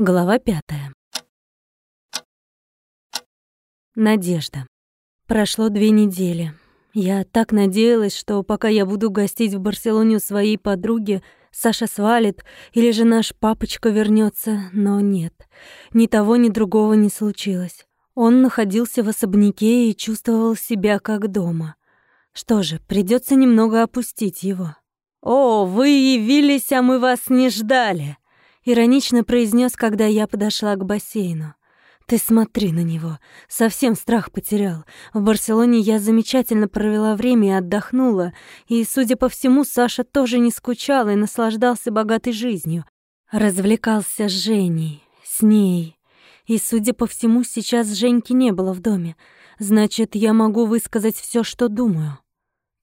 Глава пятая. Надежда. Прошло две недели. Я так надеялась, что пока я буду гостить в Барселоне у своей подруги, Саша свалит или же наш папочка вернется, но нет. Ни того, ни другого не случилось. Он находился в особняке и чувствовал себя как дома. Что же, придется немного опустить его. «О, вы явились, а мы вас не ждали!» Иронично произнес, когда я подошла к бассейну. Ты смотри на него. Совсем страх потерял. В Барселоне я замечательно провела время и отдохнула. И, судя по всему, Саша тоже не скучал и наслаждался богатой жизнью. Развлекался с Женей, с ней. И, судя по всему, сейчас Женьки не было в доме. Значит, я могу высказать все, что думаю.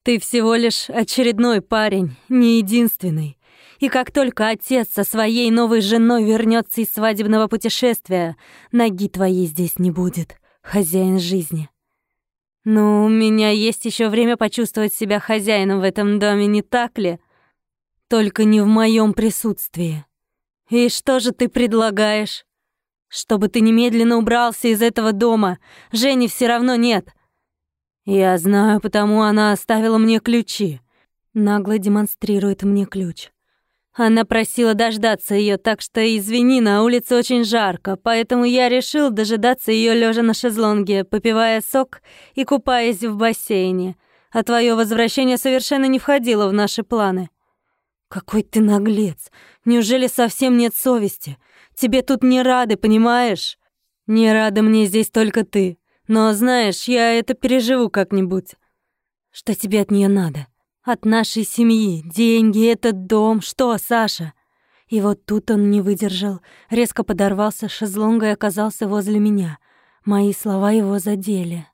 Ты всего лишь очередной парень, не единственный. И как только отец со своей новой женой вернется из свадебного путешествия, ноги твоей здесь не будет, хозяин жизни. Но у меня есть еще время почувствовать себя хозяином в этом доме, не так ли? Только не в моем присутствии. И что же ты предлагаешь? Чтобы ты немедленно убрался из этого дома. Жени все равно нет. Я знаю, потому она оставила мне ключи. Нагло демонстрирует мне ключ. Она просила дождаться ее, так что извини, на улице очень жарко, поэтому я решил дожидаться ее лежа на шезлонге, попивая сок и купаясь в бассейне. А твое возвращение совершенно не входило в наши планы. Какой ты наглец! Неужели совсем нет совести? Тебе тут не рады, понимаешь? Не рада мне здесь только ты. Но знаешь, я это переживу как-нибудь. Что тебе от нее надо? От нашей семьи, деньги, этот дом. Что, Саша? И вот тут он не выдержал, резко подорвался с шезлонга и оказался возле меня. Мои слова его задели.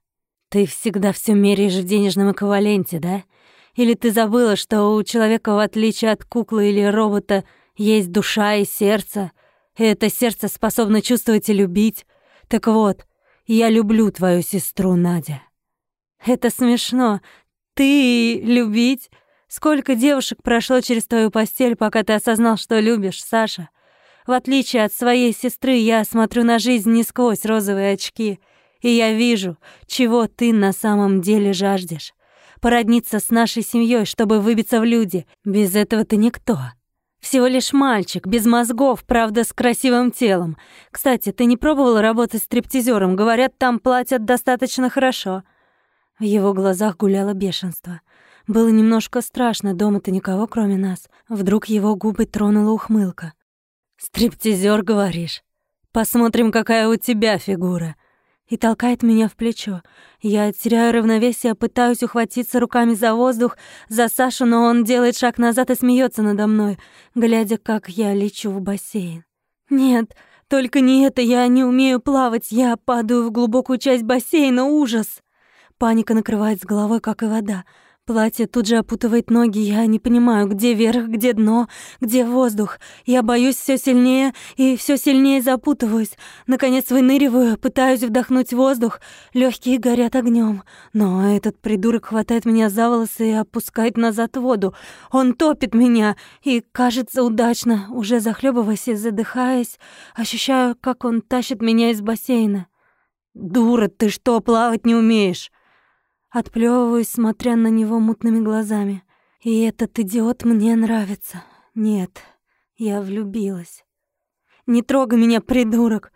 Ты всегда все меряешь в денежном эквиваленте, да? Или ты забыла, что у человека, в отличие от куклы или робота, есть душа и сердце? И это сердце способно чувствовать и любить? Так вот, я люблю твою сестру, Надя. Это смешно, ты любить? Сколько девушек прошло через твою постель, пока ты осознал, что любишь, Саша? В отличие от своей сестры, я смотрю на жизнь не сквозь розовые очки, и я вижу, чего ты на самом деле жаждешь. Породниться с нашей семьей, чтобы выбиться в люди. Без этого ты никто. Всего лишь мальчик, без мозгов, правда, с красивым телом. Кстати, ты не пробовала работать стриптизером? Говорят, там платят достаточно хорошо. В его глазах гуляло бешенство. Было немножко страшно, дома-то никого, кроме нас. Вдруг его губы тронула ухмылка. «Стриптизер, говоришь? Посмотрим, какая у тебя фигура!» И толкает меня в плечо. Я теряю равновесие, пытаюсь ухватиться руками за воздух, за Сашу, но он делает шаг назад и смеется надо мной, глядя, как я лечу в бассейн. «Нет, только не это, я не умею плавать, я падаю в глубокую часть бассейна, ужас!» Паника накрывает с головой, как и вода. Платье тут же опутывает ноги, я не понимаю, где верх, где дно, где воздух. Я боюсь все сильнее и все сильнее запутываюсь. Наконец выныриваю, пытаюсь вдохнуть воздух. Легкие горят огнем, Но этот придурок хватает меня за волосы и опускает назад в воду. Он топит меня, и, кажется, удачно, уже захлебываясь и задыхаясь, ощущаю, как он тащит меня из бассейна. «Дура, ты что, плавать не умеешь?» Отплёвываюсь, смотря на него мутными глазами. И этот идиот мне нравится. Нет, я влюбилась. Не трогай меня, придурок.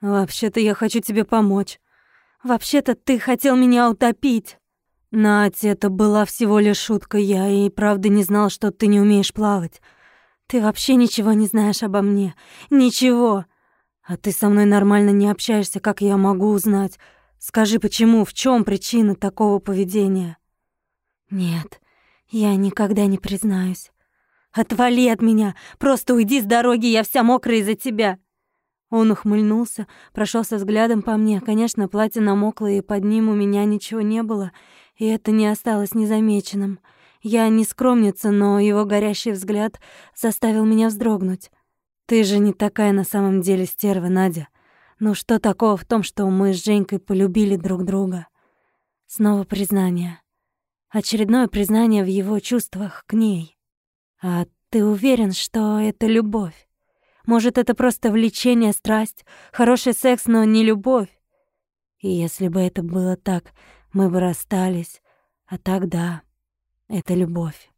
Вообще-то я хочу тебе помочь. Вообще-то ты хотел меня утопить. Надь, это была всего лишь шутка. Я и правда не знал, что ты не умеешь плавать. Ты вообще ничего не знаешь обо мне. Ничего. А ты со мной нормально не общаешься, как я могу узнать? Скажи, почему, в чем причина такого поведения? Нет, я никогда не признаюсь. Отвали от меня, просто уйди с дороги, я вся мокрая из-за тебя. Он ухмыльнулся, прошелся взглядом по мне. Конечно, платье намокло, и под ним у меня ничего не было, и это не осталось незамеченным. Я не скромница, но его горящий взгляд заставил меня вздрогнуть. Ты же не такая на самом деле стерва, Надя. Ну что такого в том, что мы с Женькой полюбили друг друга? Снова признание. Очередное признание в его чувствах к ней. А ты уверен, что это любовь? Может, это просто влечение, страсть, хороший секс, но не любовь. И если бы это было так, мы бы расстались. А так да, это любовь.